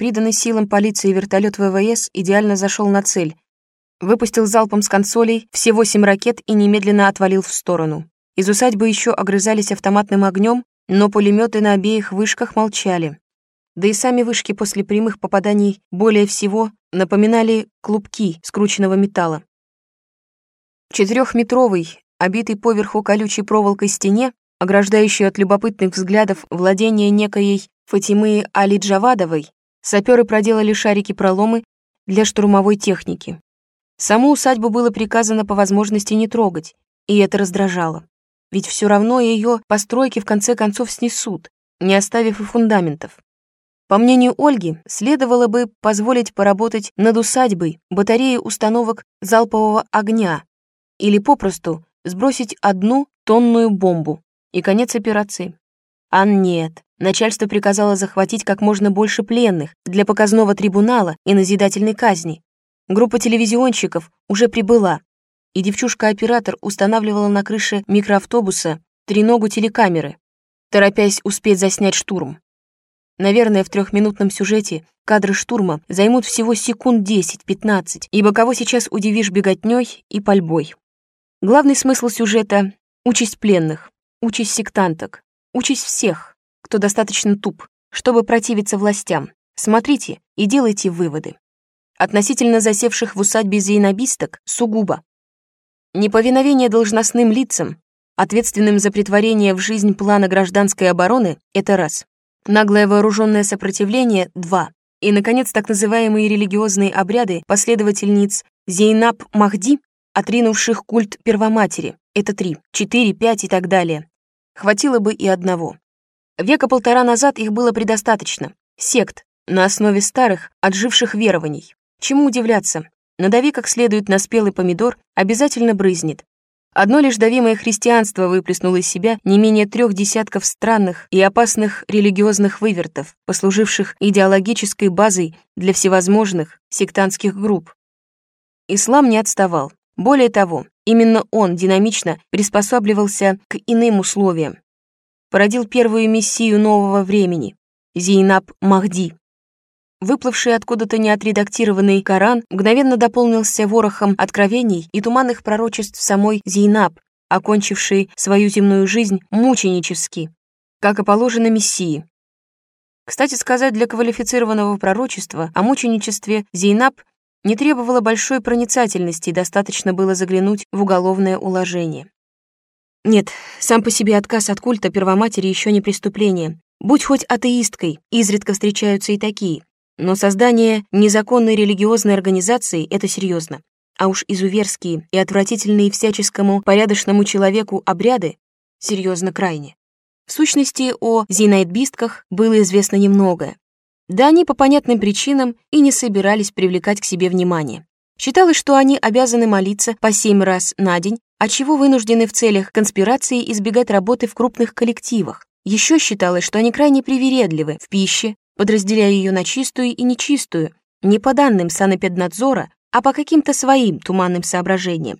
приданный силам полиции вертолет ВВС идеально зашел на цель. Выпустил залпом с консолей все восемь ракет и немедленно отвалил в сторону. Из усадьбы еще огрызались автоматным огнем, но пулеметы на обеих вышках молчали. Да и сами вышки после прямых попаданий более всего напоминали клубки скрученного металла. Четырехметровый, обитый поверху колючей проволокой стене, ограждающей от любопытных взглядов владение некоей Фатимы Али Джавадовой, саперы проделали шарики-проломы для штурмовой техники. Саму усадьбу было приказано по возможности не трогать, и это раздражало. Ведь все равно ее постройки в конце концов снесут, не оставив и фундаментов. По мнению Ольги, следовало бы позволить поработать над усадьбой батареи установок залпового огня или попросту сбросить одну тонную бомбу. И конец операции. А нет, начальство приказало захватить как можно больше пленных для показного трибунала и назидательной казни. Группа телевизионщиков уже прибыла, и девчушка-оператор устанавливала на крыше микроавтобуса треногу телекамеры, торопясь успеть заснять штурм. Наверное, в трехминутном сюжете кадры штурма займут всего секунд 10-15, ибо кого сейчас удивишь беготней и пальбой. Главный смысл сюжета — участь пленных, участь сектанток, участь всех, кто достаточно туп, чтобы противиться властям. Смотрите и делайте выводы. Относительно засевших в усадьбе зейнобисток сугубо. Неповиновение должностным лицам, ответственным за притворение в жизнь плана гражданской обороны, это раз. Наглое вооруженное сопротивление — два. И, наконец, так называемые религиозные обряды последовательниц Зейнаб Махди отринувших культ Первоматери. Это три, четыре, пять и так далее. Хватило бы и одного. Века полтора назад их было предостаточно. Сект, на основе старых, отживших верований. Чему удивляться? Надави как следует на спелый помидор, обязательно брызнет. Одно лишь давимое христианство выплеснуло из себя не менее трех десятков странных и опасных религиозных вывертов, послуживших идеологической базой для всевозможных сектантских групп. Ислам не отставал. Более того, именно он динамично приспосабливался к иным условиям. Породил первую мессию нового времени — Зейнаб Махди. Выплывший откуда-то неотредактированный Коран мгновенно дополнился ворохом откровений и туманных пророчеств самой Зейнаб, окончившей свою земную жизнь мученически, как и положено Мессии. Кстати сказать, для квалифицированного пророчества о мученичестве Зейнаб не требовало большой проницательности, достаточно было заглянуть в уголовное уложение. Нет, сам по себе отказ от культа Первоматери еще не преступление. Будь хоть атеисткой, изредка встречаются и такие. Но создание незаконной религиозной организации — это серьезно. А уж изуверские и отвратительные всяческому порядочному человеку обряды — серьезно крайне. В сущности, о зинайтбистках было известно немногое. Да они по понятным причинам и не собирались привлекать к себе внимание. Считалось, что они обязаны молиться по семь раз на день, отчего вынуждены в целях конспирации избегать работы в крупных коллективах. Еще считалось, что они крайне привередливы в пище, подразделяя ее на чистую и нечистую, не по данным санэпиднадзора, а по каким-то своим туманным соображениям.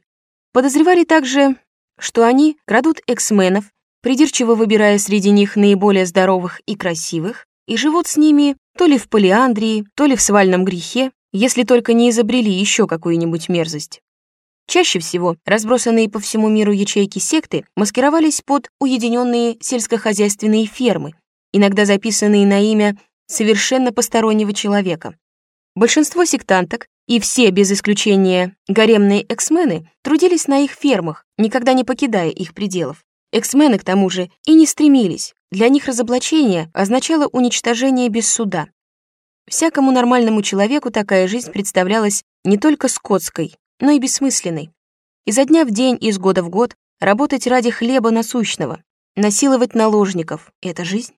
Подозревали также, что они крадут эксменов, придирчиво выбирая среди них наиболее здоровых и красивых, и живут с ними то ли в полиандрии, то ли в свальном грехе, если только не изобрели еще какую-нибудь мерзость. Чаще всего разбросанные по всему миру ячейки секты маскировались под уединенные сельскохозяйственные фермы, иногда записанные на имя совершенно постороннего человека. Большинство сектанток и все, без исключения, гаремные эксмены трудились на их фермах, никогда не покидая их пределов. Эксмены, к тому же, и не стремились. Для них разоблачение означало уничтожение без суда. Всякому нормальному человеку такая жизнь представлялась не только скотской, но и бессмысленной. Изо дня в день, из года в год работать ради хлеба насущного, насиловать наложников — это жизнь.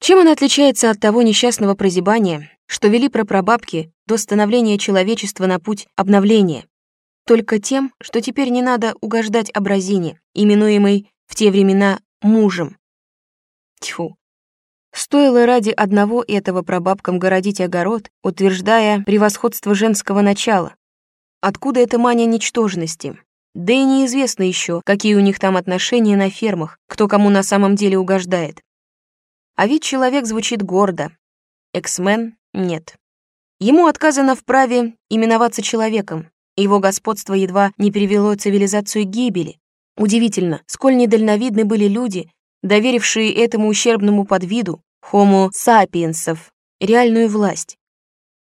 Чем она отличается от того несчастного прозябания, что вели прапрабабки до становления человечества на путь обновления? Только тем, что теперь не надо угождать образине, именуемой в те времена мужем. Тьфу. Стоило ради одного этого прабабкам городить огород, утверждая превосходство женского начала. Откуда эта мания ничтожности? Да и неизвестно еще, какие у них там отношения на фермах, кто кому на самом деле угождает. А ведь человек звучит гордо. Эксмен нет. Ему отказано в праве именоваться человеком. Его господство едва не привело цивилизацию к гибели. Удивительно, сколь недальновидны были люди, доверившие этому ущербному подвиду, homo sapiensов, реальную власть.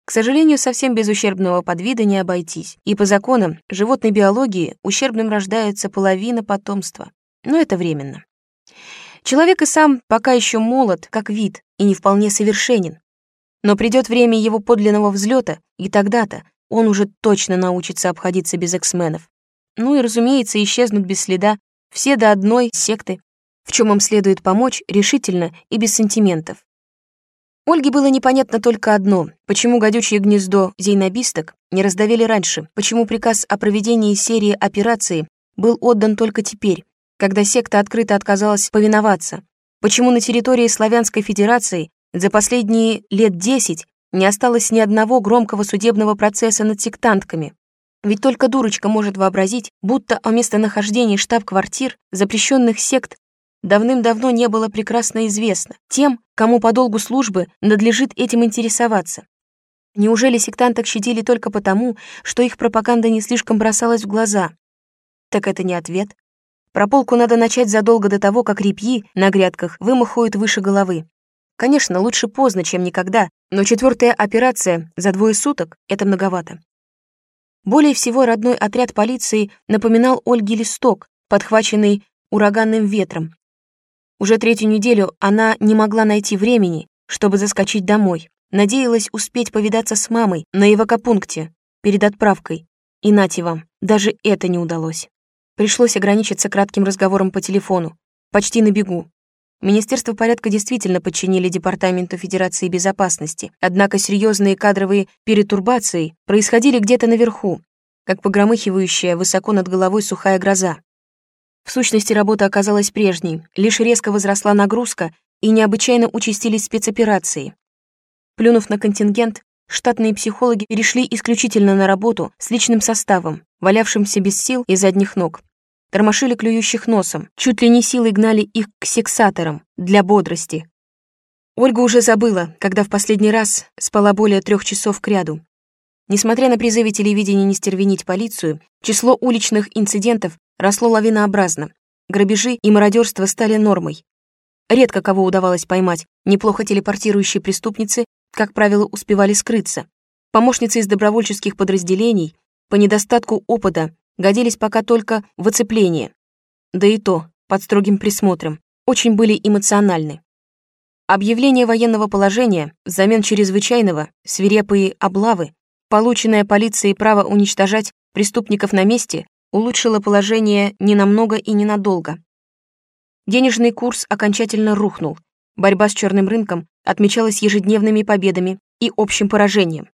К сожалению, совсем без ущербного подвида не обойтись, и по законам животной биологии ущербным рождается половина потомства. Но это временно. Человек и сам пока еще молод, как вид, и не вполне совершенен. Но придет время его подлинного взлета, и тогда-то он уже точно научится обходиться без эксменов. Ну и, разумеется, исчезнут без следа все до одной секты, в чем им следует помочь решительно и без сантиментов. Ольге было непонятно только одно, почему гадючее гнездо зейнобисток не раздавили раньше, почему приказ о проведении серии операций был отдан только теперь, когда секта открыто отказалась повиноваться, почему на территории Славянской Федерации за последние лет десять не осталось ни одного громкого судебного процесса над сектантками. Ведь только дурочка может вообразить, будто о местонахождении штаб-квартир запрещенных сект давным-давно не было прекрасно известно тем, кому по долгу службы надлежит этим интересоваться. Неужели сектанток щадили только потому, что их пропаганда не слишком бросалась в глаза? Так это не ответ. Прополку надо начать задолго до того, как репьи на грядках вымахуют выше головы. Конечно, лучше поздно, чем никогда, но четвертая операция за двое суток — это многовато. Более всего родной отряд полиции напоминал Ольге листок, подхваченный ураганным ветром, уже третью неделю она не могла найти времени, чтобы заскочить домой. Надеялась успеть повидаться с мамой на эвакопункте перед отправкой. И нате вам, даже это не удалось. Пришлось ограничиться кратким разговором по телефону, почти на бегу. Министерство порядка действительно подчинили Департаменту Федерации безопасности, однако серьезные кадровые перетурбации происходили где-то наверху, как погромыхивающая высоко над головой сухая гроза. В сущности, работа оказалась прежней, лишь резко возросла нагрузка и необычайно участились спецоперации. Плюнув на контингент, штатные психологи перешли исключительно на работу с личным составом, валявшимся без сил и задних ног. Тормошили клюющих носом, чуть ли не силой гнали их к сексаторам для бодрости. Ольга уже забыла, когда в последний раз спала более трех часов кряду. Несмотря на призывы телевидения не стервенить полицию, число уличных инцидентов росло лавинообразно. Грабежи и мародерство стали нормой. Редко кого удавалось поймать, неплохо телепортирующие преступницы, как правило, успевали скрыться. Помощницы из добровольческих подразделений по недостатку опыта годились пока только в оцепление. Да и то, под строгим присмотром, очень были эмоциональны. Объявление военного положения взамен чрезвычайного, свирепые облавы, полученное полицией право уничтожать преступников на месте, улучшило положение ненамного и ненадолго. Денежный курс окончательно рухнул. Борьба с черным рынком отмечалась ежедневными победами и общим поражением.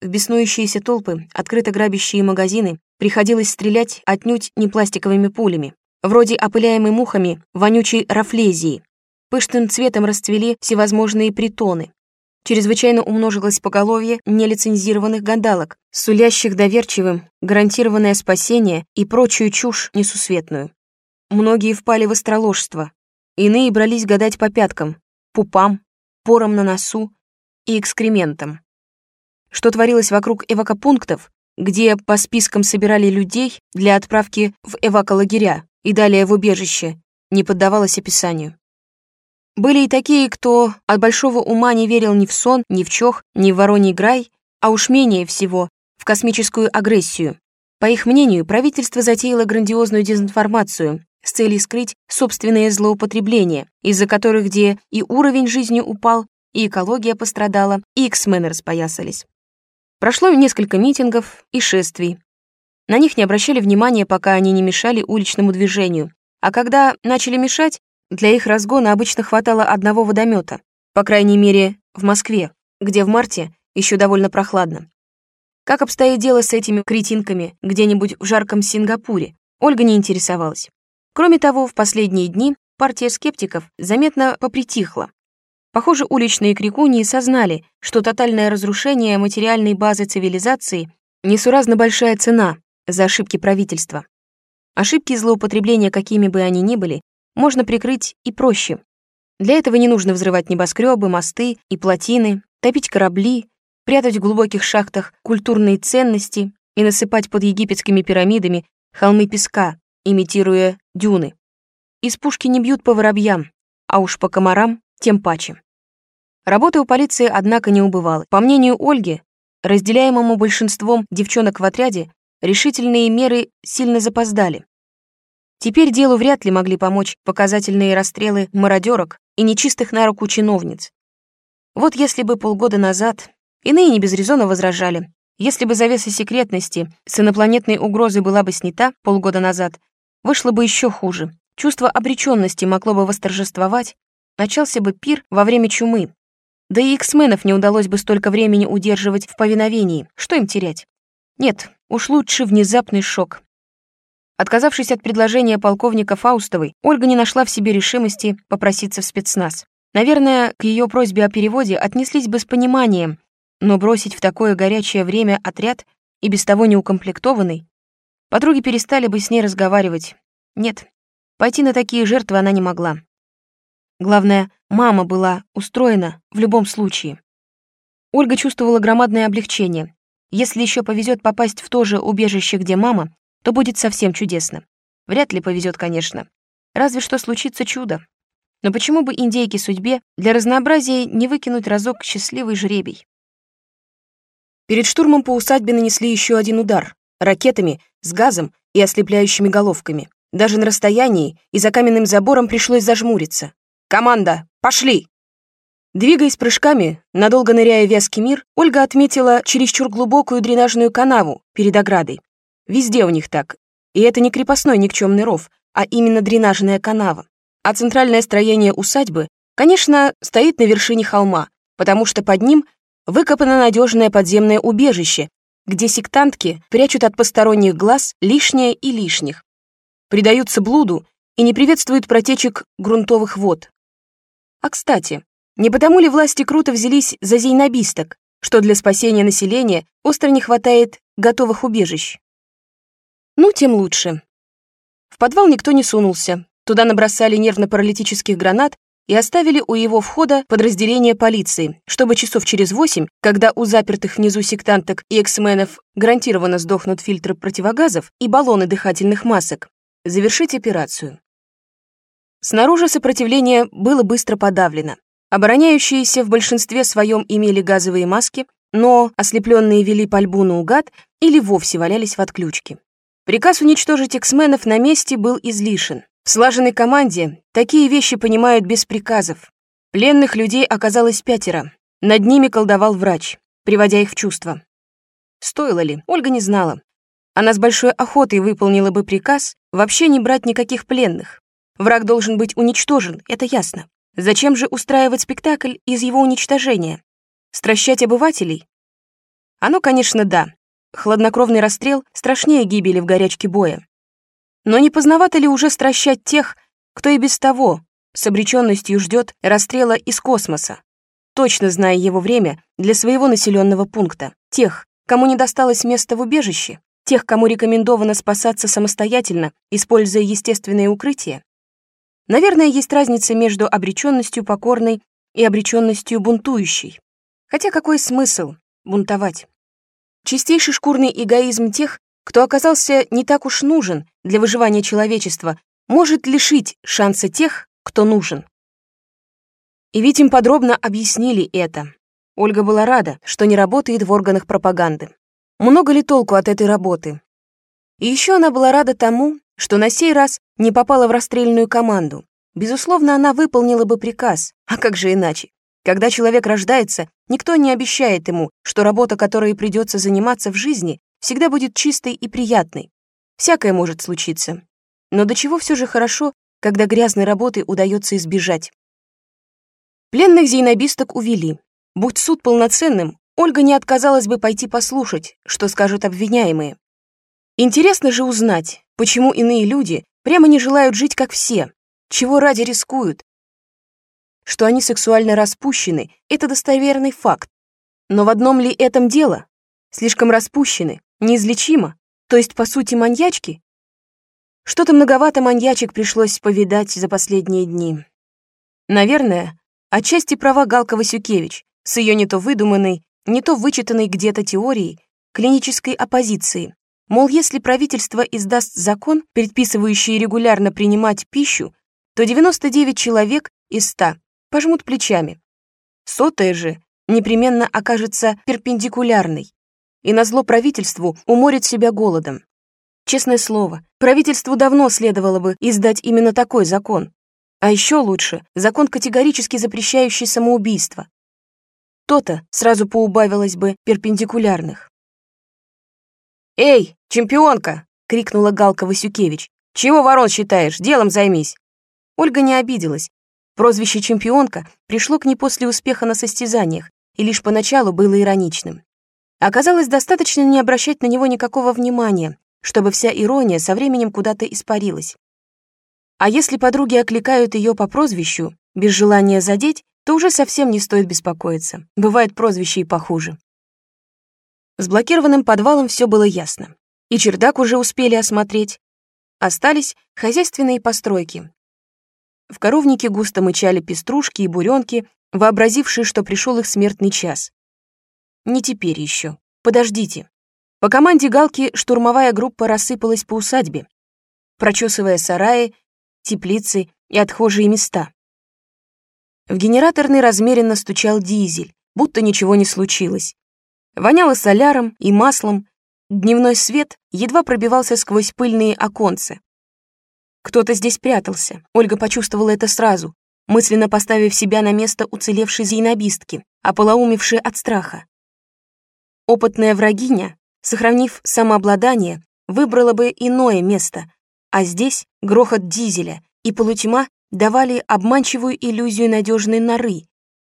В беснующиеся толпы, открыто грабящие магазины, приходилось стрелять отнюдь не пластиковыми пулями, вроде опыляемой мухами вонючей рафлезии. Пышным цветом расцвели всевозможные притоны, чрезвычайно умножилось поголовье нелицензированных гадалок, сулящих доверчивым гарантированное спасение и прочую чушь несусветную. Многие впали в остроложство, иные брались гадать по пяткам, пупам, порам на носу и экскрементам. Что творилось вокруг эвакопунктов, где по спискам собирали людей для отправки в эваколагеря и далее в убежище, не поддавалось описанию. Были и такие, кто от большого ума не верил ни в сон, ни в чох, ни в вороний грай, а уж менее всего в космическую агрессию. По их мнению, правительство затеяло грандиозную дезинформацию с целью скрыть собственные злоупотребления, из-за которых где и уровень жизни упал, и экология пострадала, и эксмены распоясались. Прошло несколько митингов и шествий. На них не обращали внимания, пока они не мешали уличному движению. А когда начали мешать, для их разгона обычно хватало одного водомета, по крайней мере, в Москве, где в марте еще довольно прохладно. Как обстоит дело с этими кретинками где-нибудь в жарком Сингапуре, Ольга не интересовалась. Кроме того, в последние дни партия скептиков заметно попритихла. Похоже, уличные крикуньи сознали, что тотальное разрушение материальной базы цивилизации несуразно большая цена за ошибки правительства. Ошибки злоупотребления, какими бы они ни были, можно прикрыть и проще. Для этого не нужно взрывать небоскребы, мосты и плотины, топить корабли, прятать в глубоких шахтах культурные ценности и насыпать под египетскими пирамидами холмы песка, имитируя дюны. Из пушки не бьют по воробьям, а уж по комарам тем паче. Работы у полиции, однако, не убывало. По мнению Ольги, разделяемому большинством девчонок в отряде, решительные меры сильно запоздали. Теперь делу вряд ли могли помочь показательные расстрелы мародерок и нечистых на руку чиновниц. Вот если бы полгода назад иные не без резона возражали, если бы завеса секретности с инопланетной угрозой была бы снята полгода назад, вышло бы еще хуже. Чувство обреченности могло бы восторжествовать, начался бы пир во время чумы. Да и X-менов не удалось бы столько времени удерживать в повиновении. Что им терять? Нет, уж лучше внезапный шок, Отказавшись от предложения полковника Фаустовой, Ольга не нашла в себе решимости попроситься в спецназ. Наверное, к ее просьбе о переводе отнеслись бы с пониманием, но бросить в такое горячее время отряд и без того неукомплектованный, подруги перестали бы с ней разговаривать. Нет, пойти на такие жертвы она не могла. Главное, мама была устроена в любом случае. Ольга чувствовала громадное облегчение. Если еще повезет попасть в то же убежище, где мама, то будет совсем чудесно. Вряд ли повезет, конечно. Разве что случится чудо. Но почему бы индейке судьбе для разнообразия не выкинуть разок счастливый жребий? Перед штурмом по усадьбе нанесли еще один удар. Ракетами, с газом и ослепляющими головками. Даже на расстоянии и за каменным забором пришлось зажмуриться. «Команда, пошли!» Двигаясь прыжками, надолго ныряя в вязкий мир, Ольга отметила чересчур глубокую дренажную канаву перед оградой. Везде у них так. И это не крепостной никчемный ров, а именно дренажная канава. А центральное строение усадьбы, конечно, стоит на вершине холма, потому что под ним выкопано надежное подземное убежище, где сектантки прячут от посторонних глаз лишнее и лишних, предаются блуду и не приветствуют протечек грунтовых вод. А кстати, не потому ли власти круто взялись за зейнобисток, что для спасения населения остро не хватает готовых убежищ? Ну, тем лучше. В подвал никто не сунулся. Туда набросали нервно-паралитических гранат и оставили у его входа подразделение полиции, чтобы часов через восемь, когда у запертых внизу сектанток и эксменов гарантированно сдохнут фильтры противогазов и баллоны дыхательных масок, завершить операцию. Снаружи сопротивление было быстро подавлено. Обороняющиеся в большинстве своем имели газовые маски, но ослепленные вели пальбу наугад или вовсе валялись в отключке. Приказ уничтожить эксменов на месте был излишен. В слаженной команде такие вещи понимают без приказов. Пленных людей оказалось пятеро. Над ними колдовал врач, приводя их в чувство. Стоило ли, Ольга не знала. Она с большой охотой выполнила бы приказ вообще не брать никаких пленных. Враг должен быть уничтожен, это ясно. Зачем же устраивать спектакль из его уничтожения? Стращать обывателей? Оно, конечно, да, Хладнокровный расстрел страшнее гибели в горячке боя. Но не поздновато ли уже стращать тех, кто и без того с обреченностью ждет расстрела из космоса, точно зная его время для своего населенного пункта, тех, кому не досталось места в убежище, тех, кому рекомендовано спасаться самостоятельно, используя естественное укрытие? Наверное, есть разница между обреченностью покорной и обреченностью бунтующей. Хотя какой смысл бунтовать? Чистейший шкурный эгоизм тех, кто оказался не так уж нужен для выживания человечества, может лишить шанса тех, кто нужен. И ведь им подробно объяснили это. Ольга была рада, что не работает в органах пропаганды. Много ли толку от этой работы? И еще она была рада тому, что на сей раз не попала в расстрельную команду. Безусловно, она выполнила бы приказ, а как же иначе? Когда человек рождается, никто не обещает ему, что работа, которой придется заниматься в жизни, всегда будет чистой и приятной. Всякое может случиться. Но до чего все же хорошо, когда грязной работы удается избежать. Пленных зейнобисток увели. Будь суд полноценным, Ольга не отказалась бы пойти послушать, что скажут обвиняемые. Интересно же узнать, почему иные люди прямо не желают жить как все, чего ради рискуют, что они сексуально распущены, это достоверный факт. Но в одном ли этом дело? Слишком распущены, неизлечимо, то есть, по сути, маньячки? Что-то многовато маньячек пришлось повидать за последние дни. Наверное, отчасти права Галка Васюкевич с ее не то выдуманной, не то вычитанной где-то теорией клинической оппозиции. Мол, если правительство издаст закон, предписывающий регулярно принимать пищу, то 99 человек из 100 пожмут плечами. Сотая же непременно окажется перпендикулярной и назло правительству уморит себя голодом. Честное слово, правительству давно следовало бы издать именно такой закон. А еще лучше, закон, категорически запрещающий самоубийство. То-то сразу поубавилось бы перпендикулярных. «Эй, чемпионка!» — крикнула Галка Васюкевич. «Чего ворон считаешь? Делом займись!» Ольга не обиделась. Прозвище «чемпионка» пришло к ней после успеха на состязаниях и лишь поначалу было ироничным. Оказалось, достаточно не обращать на него никакого внимания, чтобы вся ирония со временем куда-то испарилась. А если подруги окликают ее по прозвищу, без желания задеть, то уже совсем не стоит беспокоиться. Бывает прозвище и похуже. С блокированным подвалом все было ясно. И чердак уже успели осмотреть. Остались хозяйственные постройки. В коровнике густо мычали пеструшки и буренки, вообразившие, что пришел их смертный час. Не теперь еще. Подождите. По команде Галки штурмовая группа рассыпалась по усадьбе, прочесывая сараи, теплицы и отхожие места. В генераторный размеренно стучал дизель, будто ничего не случилось. Воняло соляром и маслом, дневной свет едва пробивался сквозь пыльные оконцы. Кто-то здесь прятался, Ольга почувствовала это сразу, мысленно поставив себя на место уцелевшей зейнобистки, ополоумевшей от страха. Опытная врагиня, сохранив самообладание, выбрала бы иное место, а здесь грохот дизеля и полутьма давали обманчивую иллюзию надежной норы.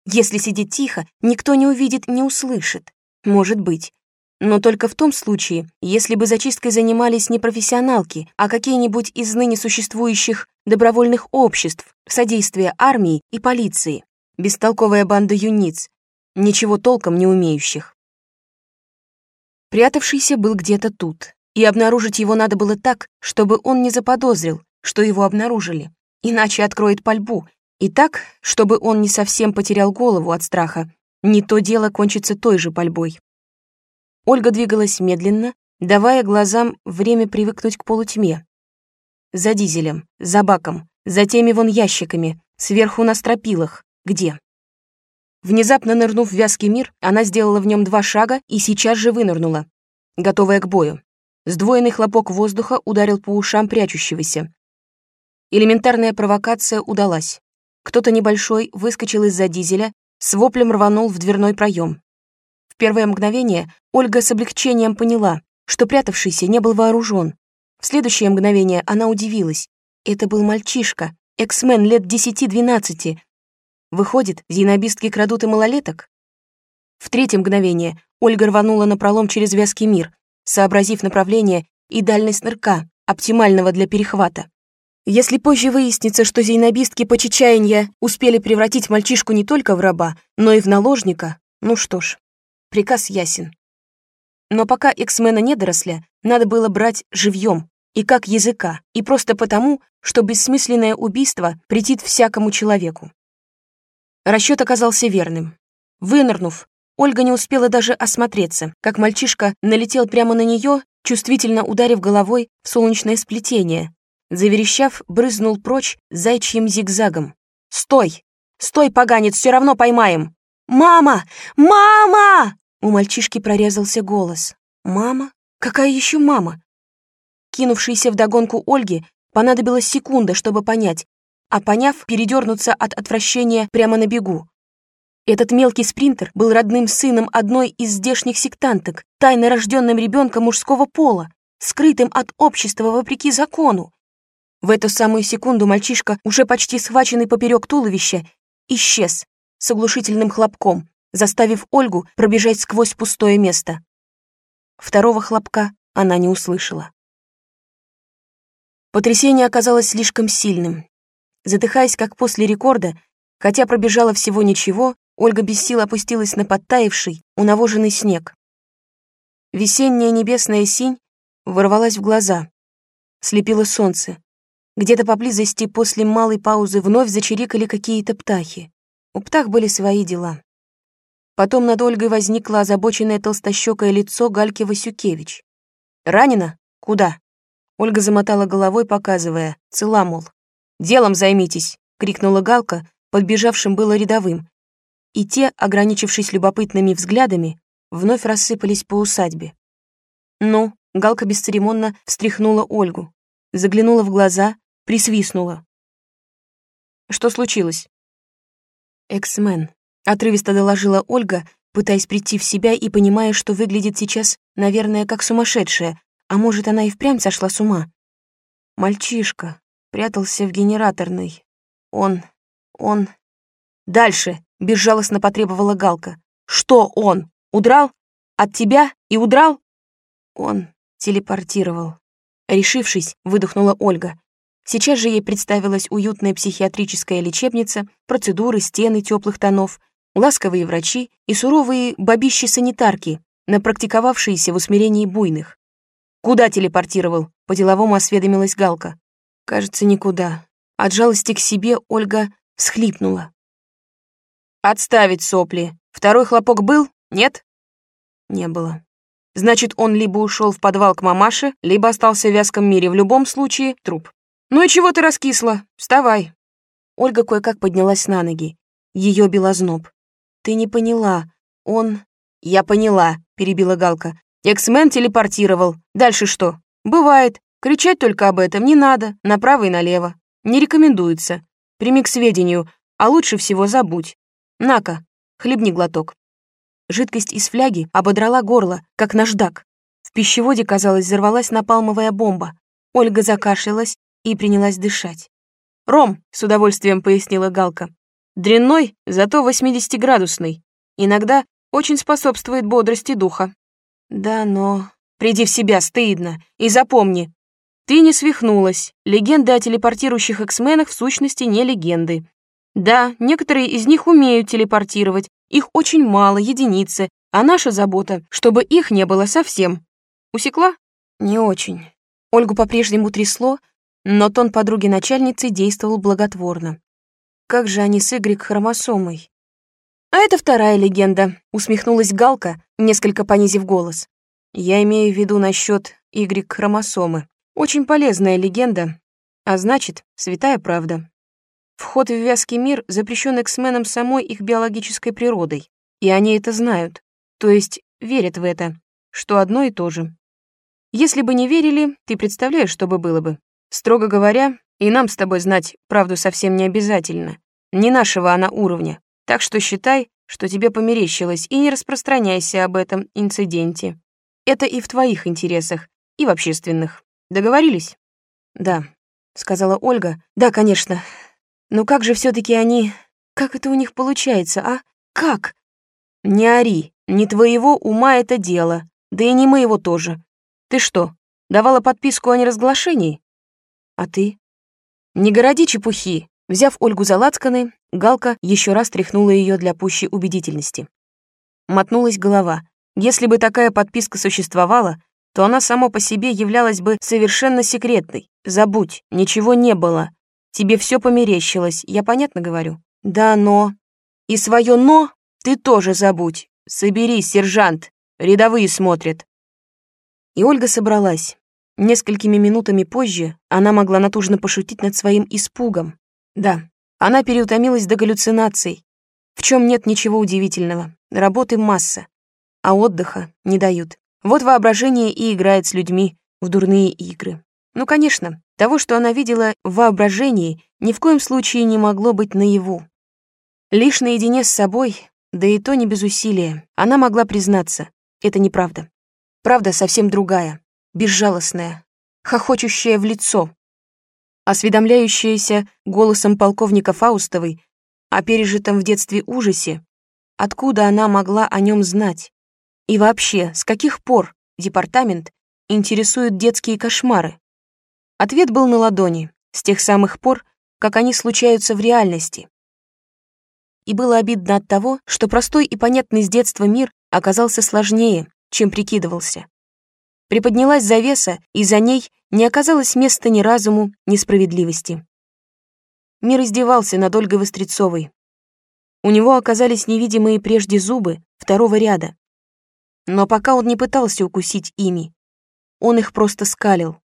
Если сидеть тихо, никто не увидит, не услышит. Может быть. Но только в том случае, если бы зачисткой занимались не профессионалки, а какие-нибудь из ныне существующих добровольных обществ, содействия армии и полиции. Бестолковая банда юниц, ничего толком не умеющих. Прятавшийся был где-то тут, и обнаружить его надо было так, чтобы он не заподозрил, что его обнаружили, иначе откроет пальбу, и так, чтобы он не совсем потерял голову от страха, не то дело кончится той же пальбой. Ольга двигалась медленно, давая глазам время привыкнуть к полутьме. За дизелем, за баком, за теми вон ящиками, сверху на стропилах. Где? Внезапно нырнув в вязкий мир, она сделала в нем два шага и сейчас же вынырнула, готовая к бою. Сдвоенный хлопок воздуха ударил по ушам прячущегося. Элементарная провокация удалась. Кто-то небольшой выскочил из-за дизеля, с воплем рванул в дверной проем. Первое мгновение Ольга с облегчением поняла, что прятавшийся не был вооружен. В следующее мгновение она удивилась. Это был мальчишка, эксмен лет десяти-двенадцати, Выходит, зинобистки крадут и малолеток? В третье мгновение Ольга рванула на пролом через вязкий мир, сообразив направление и дальность нырка, оптимального для перехвата. Если позже выяснится, что зейнобистки по чечаянья успели превратить мальчишку не только в раба, но и в наложника, ну что ж, приказ ясен. Но пока эксмена недоросля, надо было брать живьем, и как языка, и просто потому, что бессмысленное убийство претит всякому человеку. Расчет оказался верным. Вынырнув, Ольга не успела даже осмотреться, как мальчишка налетел прямо на нее, чувствительно ударив головой в солнечное сплетение. Заверещав, брызнул прочь зайчьим зигзагом. «Стой! Стой, поганец, все равно поймаем!» «Мама! Мама!» У мальчишки прорезался голос. «Мама? Какая еще мама?» Кинувшейся вдогонку Ольги понадобилась секунда, чтобы понять, а поняв, передернуться от отвращения прямо на бегу. Этот мелкий спринтер был родным сыном одной из здешних сектанток, тайно рожденным ребенком мужского пола, скрытым от общества вопреки закону. В эту самую секунду мальчишка, уже почти схваченный поперек туловища, исчез с оглушительным хлопком, заставив Ольгу пробежать сквозь пустое место. Второго хлопка она не услышала. Потрясение оказалось слишком сильным, Затыхаясь, как после рекорда, хотя пробежала всего ничего, Ольга без сил опустилась на подтаивший, унавоженный снег. Весенняя небесная синь ворвалась в глаза. Слепило солнце. Где-то поблизости после малой паузы вновь зачирикали какие-то птахи. У птах были свои дела. Потом над Ольгой возникло озабоченное толстощёкое лицо Гальки Васюкевич. «Ранена? Куда?» Ольга замотала головой, показывая. Цела, мол. «Делом займитесь!» — крикнула Галка, подбежавшим было рядовым. И те, ограничившись любопытными взглядами, вновь рассыпались по усадьбе. «Ну?» — Галка бесцеремонно встряхнула Ольгу, заглянула в глаза, присвистнула. «Что случилось?» «Эксмен», — отрывисто доложила Ольга, пытаясь прийти в себя и понимая, что выглядит сейчас, наверное, как сумасшедшая, а может, она и впрямь сошла с ума. Мальчишка прятался в генераторной. Он... он... «Дальше!» — безжалостно потребовала Галка. «Что он? Удрал? От тебя? И удрал?» Он телепортировал. Решившись, выдохнула Ольга. Сейчас же ей представилась уютная психиатрическая лечебница, процедуры, стены теплых тонов, ласковые врачи и суровые бабищи-санитарки, напрактиковавшиеся в усмирении буйных. «Куда телепортировал?» — по-деловому осведомилась Галка. «Кажется, никуда». От жалости к себе Ольга всхлипнула. «Отставить сопли. Второй хлопок был? Нет?» Не было. Значит, он либо ушел в подвал к мамаше, либо остался в вязком мире. В любом случае, труп. «Ну и чего ты раскисла? Вставай!» Ольга кое-как поднялась на ноги. Ее белозноб. «Ты не поняла. Он...» «Я поняла», — перебила Галка. «Эксмен телепортировал. Дальше что? Бывает. Кричать только об этом не надо. Направо и налево. Не рекомендуется. Прими к сведению, а лучше всего забудь. На-ка, хлебни глоток». Жидкость из фляги ободрала горло, как наждак. В пищеводе, казалось, взорвалась напалмовая бомба. Ольга закашлялась, и принялась дышать. «Ром», — с удовольствием пояснила Галка, «дрянной, зато 80-градусный. Иногда очень способствует бодрости духа». «Да, но...» «Приди в себя, стыдно. И запомни, ты не свихнулась. Легенды о телепортирующих эксменах в сущности не легенды. Да, некоторые из них умеют телепортировать, их очень мало, единицы, а наша забота, чтобы их не было совсем. Усекла? Не очень. Ольгу по-прежнему трясло, но тон подруги-начальницы действовал благотворно. Как же они с Y-хромосомой? А это вторая легенда, усмехнулась Галка, несколько понизив голос. Я имею в виду насчет Y-хромосомы. Очень полезная легенда, а значит, святая правда. Вход в вязкий мир запрещен эксменам самой их биологической природой, и они это знают, то есть верят в это, что одно и то же. Если бы не верили, ты представляешь, что бы было бы? Строго говоря, и нам с тобой знать правду совсем не обязательно. Не нашего она уровня. Так что считай, что тебе померещилось, и не распространяйся об этом инциденте. Это и в твоих интересах, и в общественных. Договорились? Да, сказала Ольга. Да, конечно. Но как же все таки они... Как это у них получается, а? Как? Не ори, не твоего ума это дело, да и не моего тоже. Ты что, давала подписку о неразглашении? А ты? Не городи чепухи. Взяв Ольгу за лацканы, Галка еще раз тряхнула ее для пущей убедительности. Мотнулась голова. Если бы такая подписка существовала, то она само по себе являлась бы совершенно секретной. Забудь, ничего не было. Тебе все померещилось, я понятно говорю? Да, но... И свое «но» ты тоже забудь. Соберись, сержант, рядовые смотрят. И Ольга собралась. Несколькими минутами позже она могла натужно пошутить над своим испугом. Да, она переутомилась до галлюцинаций, в чем нет ничего удивительного. Работы масса, а отдыха не дают. Вот воображение и играет с людьми в дурные игры. Ну, конечно, того, что она видела в воображении, ни в коем случае не могло быть наяву. Лишь наедине с собой, да и то не без усилия, она могла признаться, это неправда. Правда совсем другая безжалостная, хохочущая в лицо, осведомляющаяся голосом полковника Фаустовой о пережитом в детстве ужасе, откуда она могла о нем знать, и вообще, с каких пор департамент интересует детские кошмары. Ответ был на ладони, с тех самых пор, как они случаются в реальности. И было обидно от того, что простой и понятный с детства мир оказался сложнее, чем прикидывался. Приподнялась завеса, и за ней не оказалось места ни разуму, ни справедливости. Мир издевался над Ольгой Вострецовой. У него оказались невидимые прежде зубы второго ряда. Но пока он не пытался укусить ими, он их просто скалил.